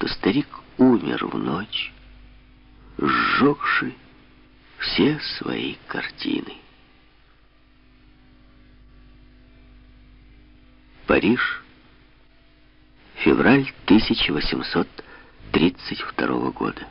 что старик умер в ночь, сжегши все свои картины. Париж, февраль 1832 года.